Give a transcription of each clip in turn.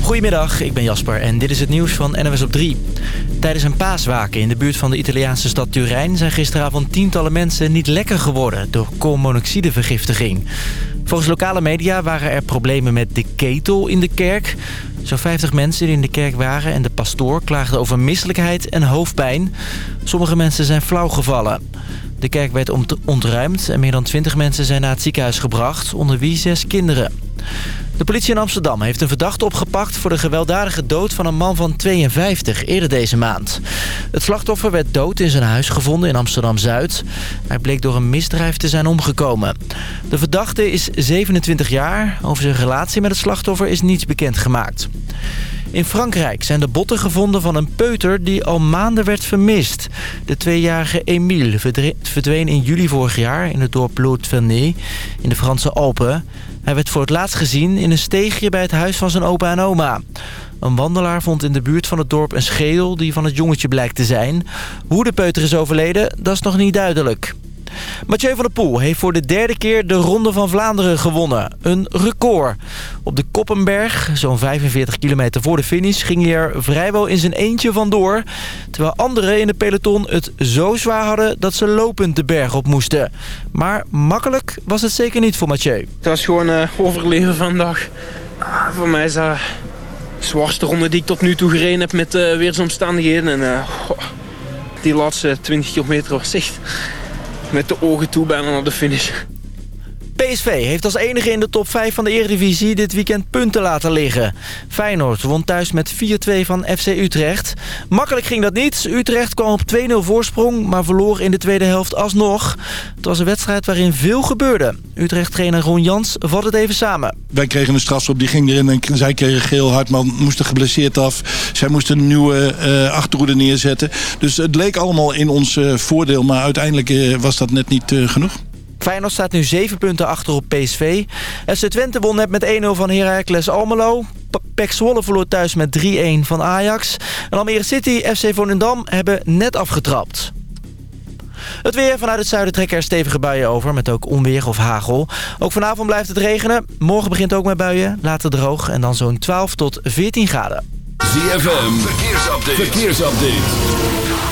Goedemiddag, ik ben Jasper en dit is het nieuws van NWS op 3. Tijdens een paaswaken in de buurt van de Italiaanse stad Turijn... zijn gisteravond tientallen mensen niet lekker geworden door koolmonoxidevergiftiging. Volgens lokale media waren er problemen met de ketel in de kerk. Zo'n 50 mensen die in de kerk waren en de pastoor klaagden over misselijkheid en hoofdpijn. Sommige mensen zijn flauw gevallen. De kerk werd ontruimd en meer dan 20 mensen zijn naar het ziekenhuis gebracht, onder wie zes kinderen. De politie in Amsterdam heeft een verdachte opgepakt voor de gewelddadige dood van een man van 52 eerder deze maand. Het slachtoffer werd dood in zijn huis gevonden in Amsterdam-Zuid. Hij bleek door een misdrijf te zijn omgekomen. De verdachte is 27 jaar. Over zijn relatie met het slachtoffer is niets bekend gemaakt. In Frankrijk zijn de botten gevonden van een peuter die al maanden werd vermist. De tweejarige Emile verdween in juli vorig jaar in het dorp Lot-Vernay in de Franse Alpen. Hij werd voor het laatst gezien in een steegje bij het huis van zijn opa en oma. Een wandelaar vond in de buurt van het dorp een schedel die van het jongetje blijkt te zijn. Hoe de peuter is overleden, dat is nog niet duidelijk. Mathieu van der Poel heeft voor de derde keer de Ronde van Vlaanderen gewonnen. Een record. Op de Koppenberg, zo'n 45 kilometer voor de finish, ging hij er vrijwel in zijn eentje vandoor. Terwijl anderen in de peloton het zo zwaar hadden dat ze lopend de berg op moesten. Maar makkelijk was het zeker niet voor Mathieu. Het was gewoon uh, overleven vandaag. Ah, voor mij is dat de zwaarste ronde die ik tot nu toe gereden heb met uh, weersomstandigheden. En, uh, die laatste 20 kilometer was echt met de ogen toe bijna naar de finish. PSV heeft als enige in de top 5 van de Eredivisie dit weekend punten laten liggen. Feyenoord won thuis met 4-2 van FC Utrecht. Makkelijk ging dat niet. Utrecht kwam op 2-0 voorsprong, maar verloor in de tweede helft alsnog. Het was een wedstrijd waarin veel gebeurde. Utrecht-trainer Ron Jans vat het even samen. Wij kregen een strafschop, die ging erin en zij kregen geel. Hartman moest er geblesseerd af. Zij moesten een nieuwe uh, achterhoede neerzetten. Dus het leek allemaal in ons uh, voordeel, maar uiteindelijk uh, was dat net niet genoeg. Feyenoord staat nu 7 punten achter op PSV. FC Twente won net met 1-0 van Heracles Almelo. Pek Zwolle verloor thuis met 3-1 van Ajax. En Almere City, FC Volendam hebben net afgetrapt. Het weer vanuit het zuiden trekken er stevige buien over... met ook onweer of hagel. Ook vanavond blijft het regenen. Morgen begint ook met buien, later droog... en dan zo'n 12 tot 14 graden. ZFM, verkeersupdate. verkeersupdate.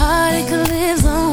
See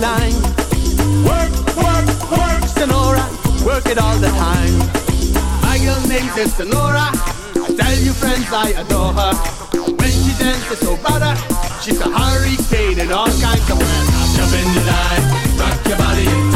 line. Work, work, work, Senora, work it all the time. My girl name is Senora. I tell you friends I adore her. When she dances oh, so butter, she's a hurricane in all kinds of weather. Jump in the line, rock your body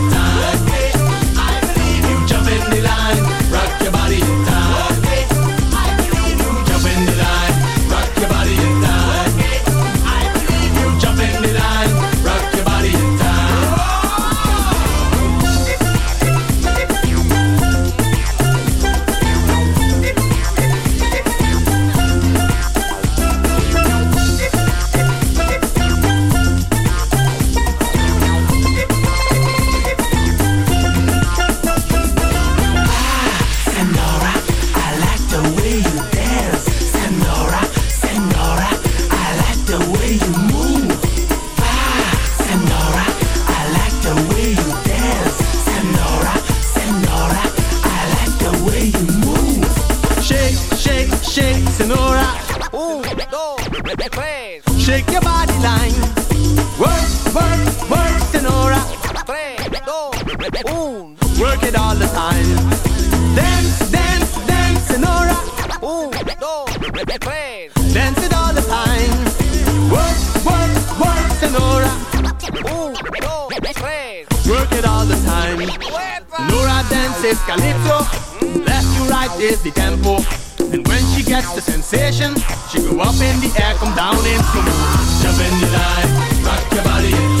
shake, Senora. Shake your body line. Work, work, work, Senora. Work it all the time. Dance, dance, dance, Senora. Dance it all the time. Work, work, work, Senora. Work it all the time. Senora dances calypso. Left to right is the tempo. And when she gets the sensation, she go up in the air, come down in slow. Jump in the line, rock your body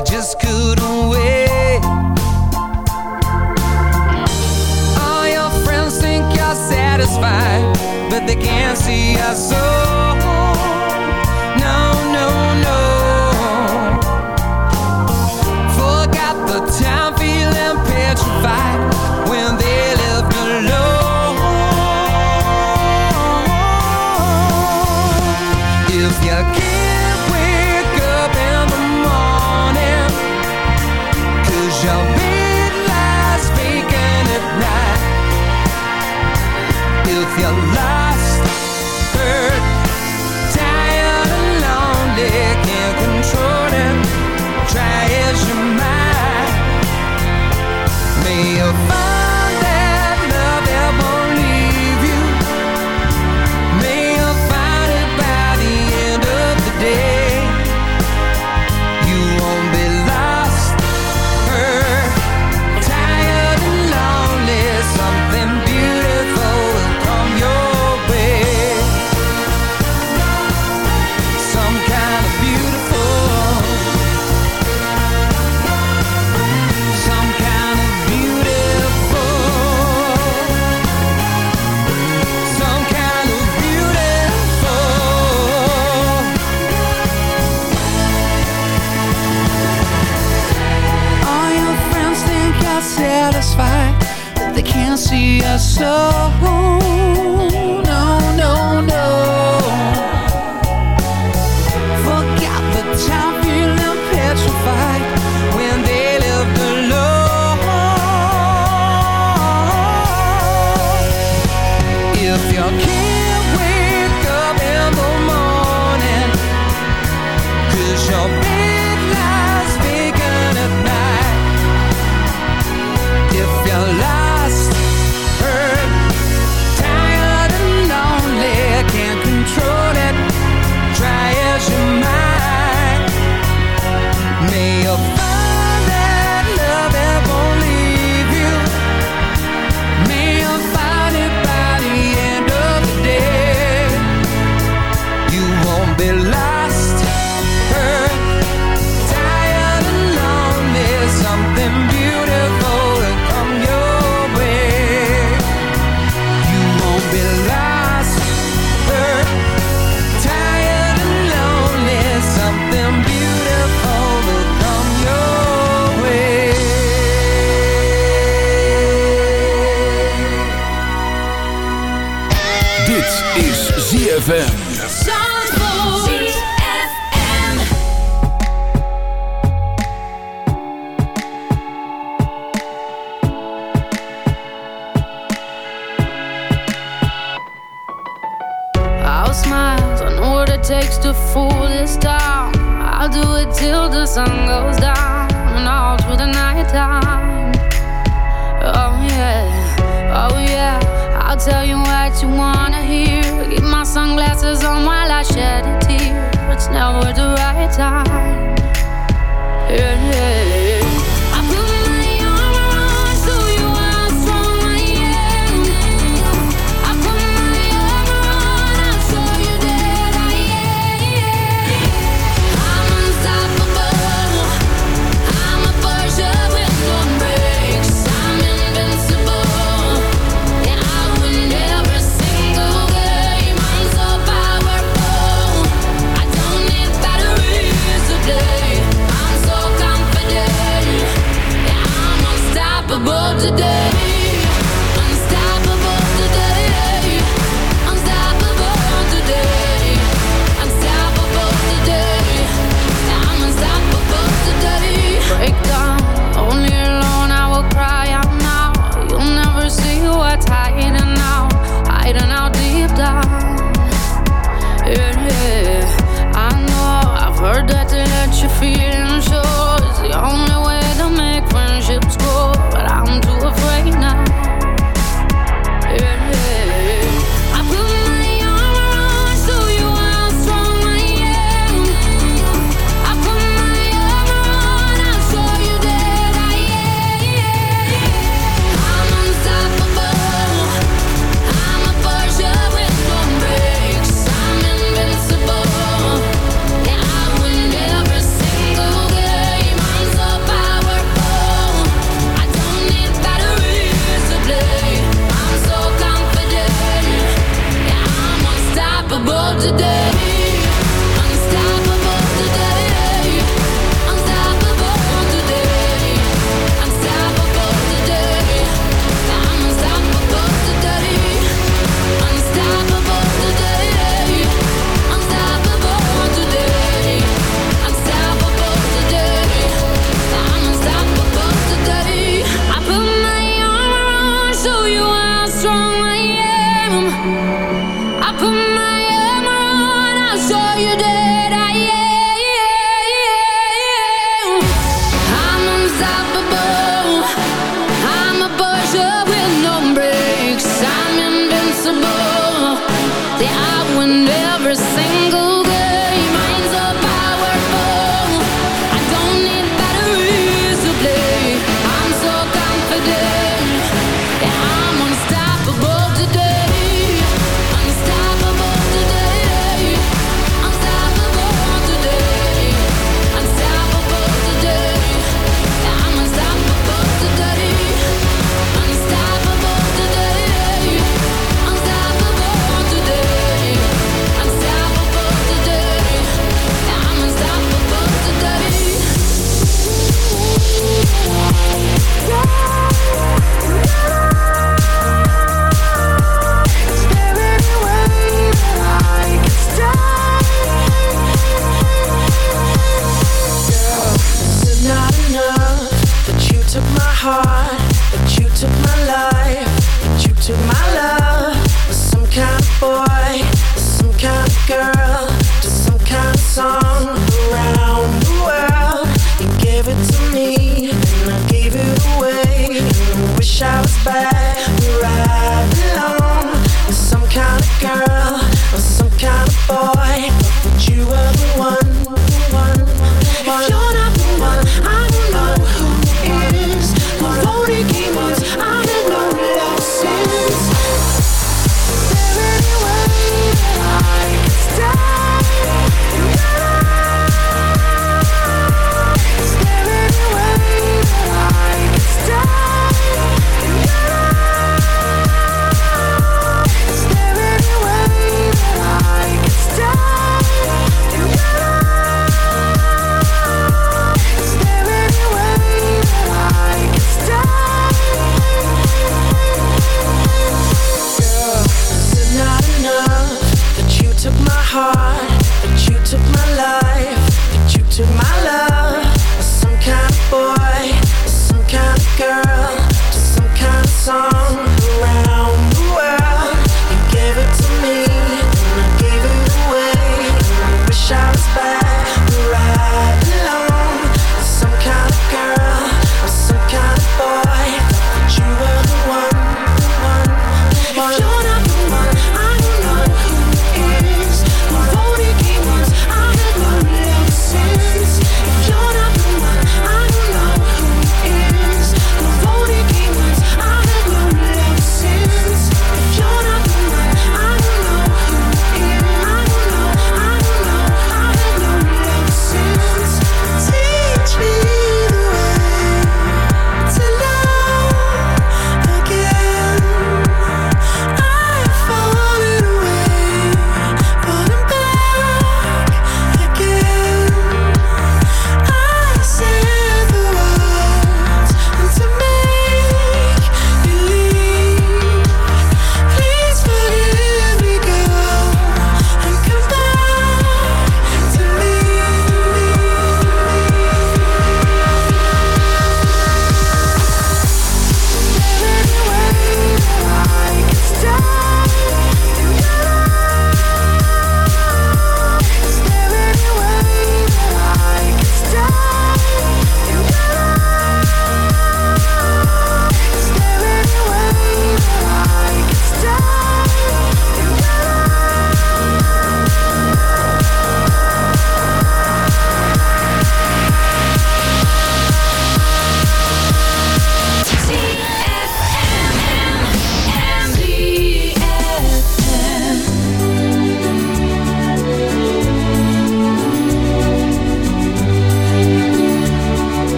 you just couldn't wait. All your friends think you're satisfied, but they can't see your soul. Soul.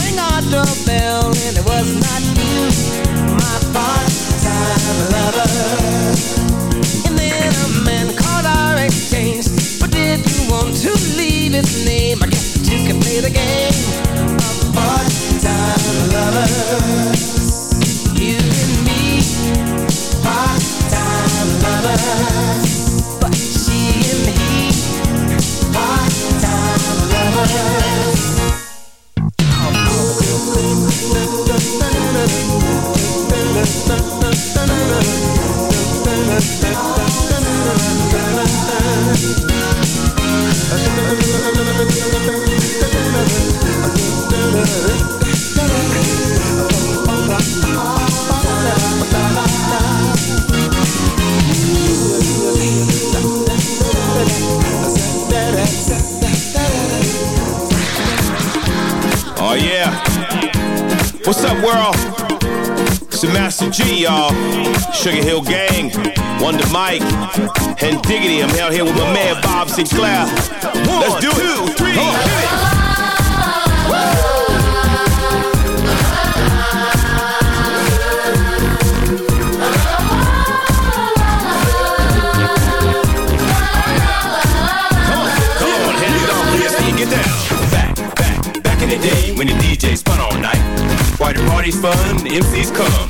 Rang our doorbell, and it was not you, my part-time lover. And then a man called our exchange, but did you want to leave his name? I guess you can play the game of part-time lovers. You and me, part-time lovers. But she and he, part-time lovers. Y'all. Sugar Hill Gang, Wonder Mike, and Diggity. I'm out here with my man Bob Sinclar. Let's do it. Come on, hit it. Come on, hit it on, please. Get down. Back, back, back in the day when the DJ spun all night. Why the party's fun, the MCs come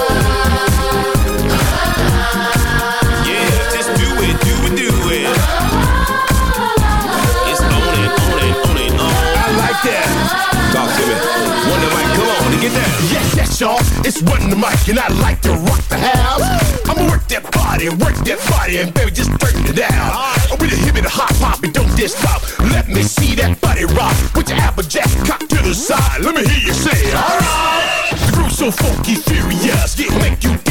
come on and get down. Yes, yes, y'all. It's Run the Mic, and I like to rock the house. I'ma work that body, work that body, and baby, just turn it down. I'm with a hip and a hot pop, and don't just stop. Let me see that body rock. Put your applejack cock to the side. Let me hear you say, alright. The groove's so funky, furious, yeah, make you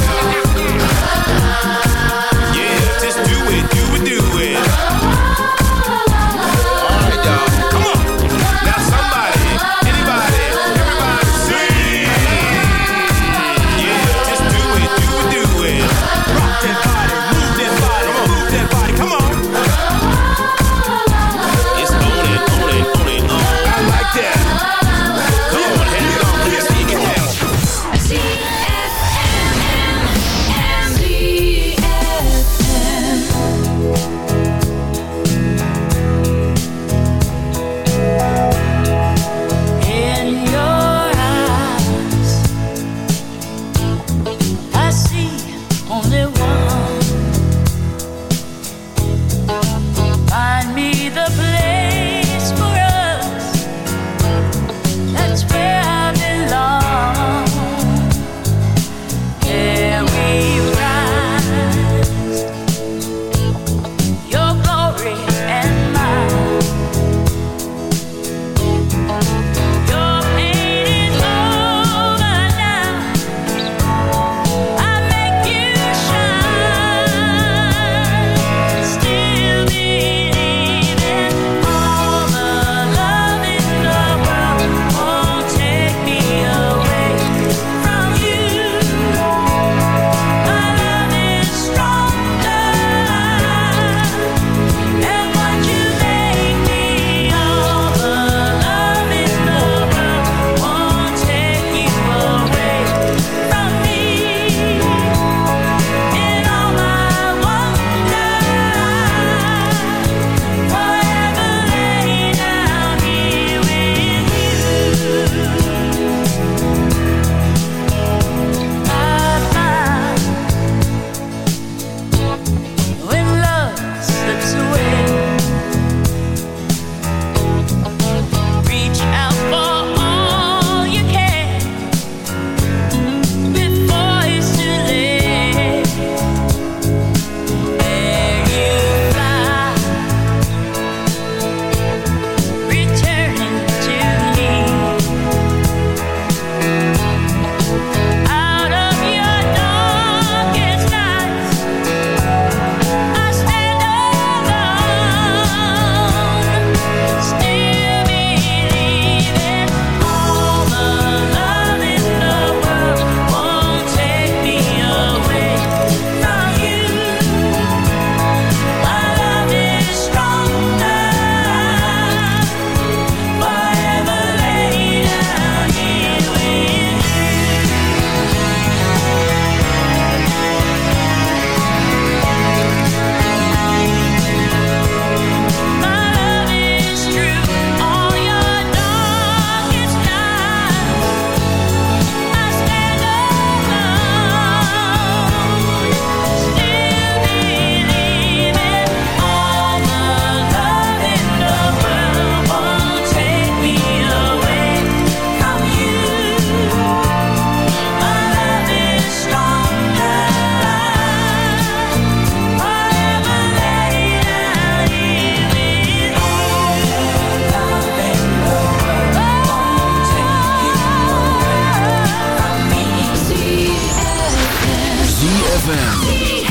ZFM.